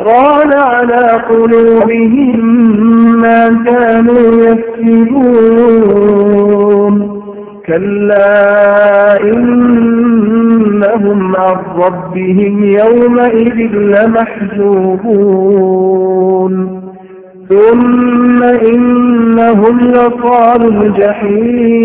ران على قلوبهم ما كانوا يكسبون. كلا إنهم عن ربهم يومئذ لمحجوبون. ثم إنهم لصال الجحيم.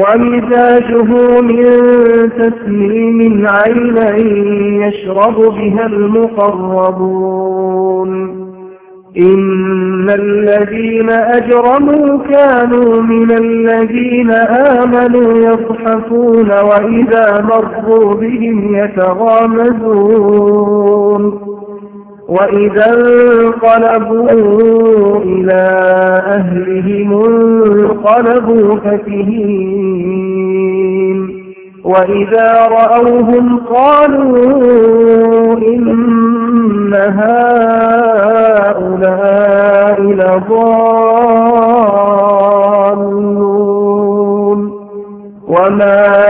ومزاجه من تسليم عينا يشرب بها المقربون. إن الذين أجرموا كانوا من الذين آمنوا يضحكون وإذا مروا بهم يتغامزون. وإذا انقلبوا إلى أهلهم انقلبوا فكهين وإذا رأوهم قالوا إن هؤلاء لضالون وما